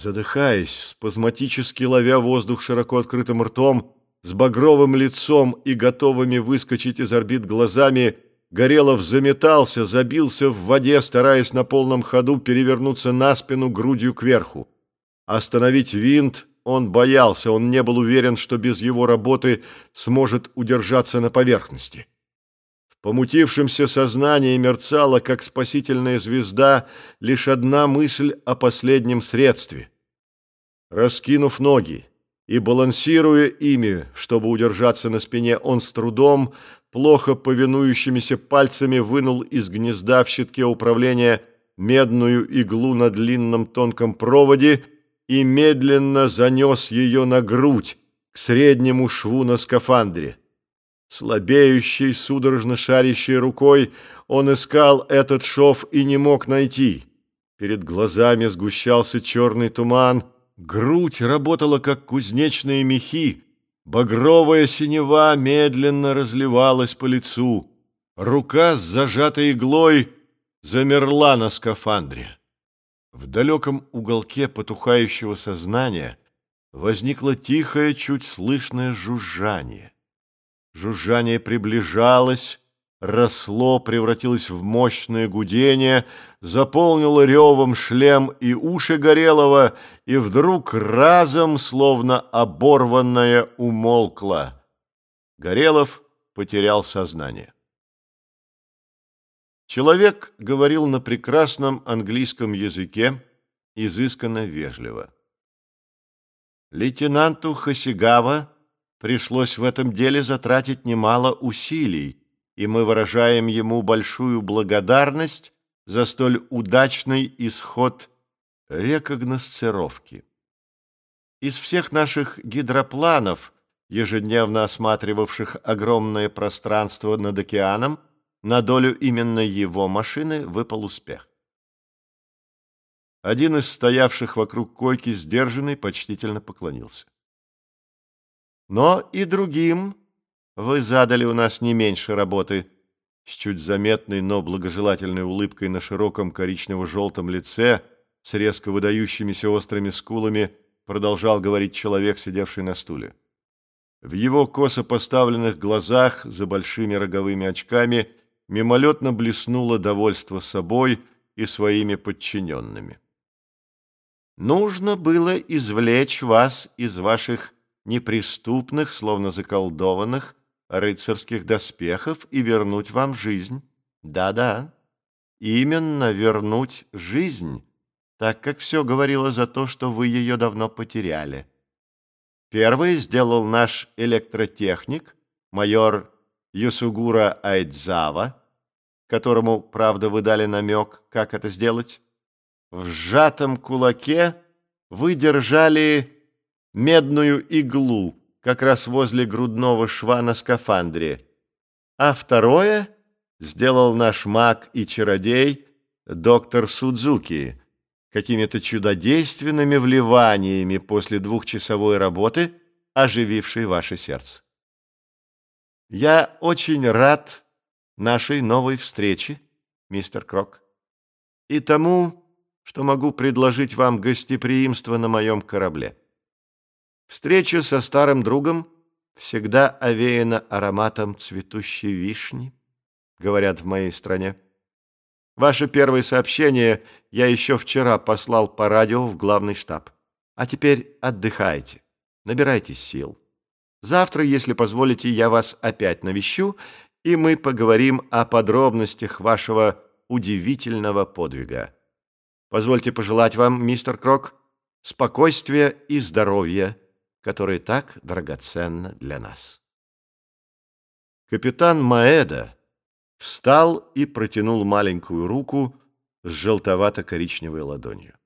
Задыхаясь, спазматически ловя воздух широко открытым ртом, с багровым лицом и готовыми выскочить из орбит глазами, Горелов заметался, забился в воде, стараясь на полном ходу перевернуться на спину грудью кверху. Остановить винт он боялся, он не был уверен, что без его работы сможет удержаться на поверхности. В помутившемся сознании мерцала, как спасительная звезда, лишь одна мысль о последнем средстве. Раскинув ноги, и, балансируя ими, чтобы удержаться на спине, он с трудом, плохо повинующимися пальцами вынул из гнезда в щитке управления медную иглу на длинном тонком проводе и медленно занес ее на грудь к среднему шву на скафандре. Слабеющей, судорожно шарящей рукой он искал этот шов и не мог найти. Перед глазами сгущался черный туман — Грудь работала, как кузнечные мехи, багровая синева медленно разливалась по лицу. Рука с зажатой иглой замерла на скафандре. В далеком уголке потухающего сознания возникло тихое, чуть слышное жужжание. Жужжание приближалось, росло, превратилось в мощное гудение, заполнило ревом шлем и уши Горелого, и вдруг разом, словно оборванное, умолкло. Горелов потерял сознание. Человек говорил на прекрасном английском языке, изысканно вежливо. Лейтенанту Хасигава пришлось в этом деле затратить немало усилий, и мы выражаем ему большую благодарность за столь удачный исход рекогносцировки. Из всех наших гидропланов, ежедневно осматривавших огромное пространство над океаном, на долю именно его машины выпал успех. Один из стоявших вокруг койки сдержанный почтительно поклонился. Но и другим вы задали у нас не меньше работы. С чуть заметной, но благожелательной улыбкой на широком коричнево-желтом лице, с резко выдающимися острыми скулами, продолжал говорить человек, сидевший на стуле. В его косо поставленных глазах, за большими роговыми очками, мимолетно блеснуло довольство собой и своими подчиненными. Нужно было извлечь вас из ваших неприступных, словно заколдованных, рыцарских доспехов и вернуть вам жизнь. Да-да, именно вернуть жизнь, так как все говорило за то, что вы ее давно потеряли. Первый сделал наш электротехник, майор Юсугура Айдзава, которому, правда, вы дали намек, как это сделать. В сжатом кулаке вы держали медную иглу, как раз возле грудного шва на скафандре. А второе сделал наш маг и чародей доктор Судзуки какими-то чудодейственными вливаниями после двухчасовой работы, оживившей ваше сердце. Я очень рад нашей новой встрече, мистер Крок, и тому, что могу предложить вам гостеприимство на моем корабле. Встреча со старым другом всегда овеяна ароматом цветущей вишни, говорят в моей стране. Ваше первое сообщение я еще вчера послал по радио в главный штаб. А теперь отдыхайте, набирайтесь сил. Завтра, если позволите, я вас опять навещу, и мы поговорим о подробностях вашего удивительного подвига. Позвольте пожелать вам, мистер Крок, спокойствия и здоровья, которое так драгоценно для нас. Капитан Маэда встал и протянул маленькую руку с желтовато-коричневой ладонью.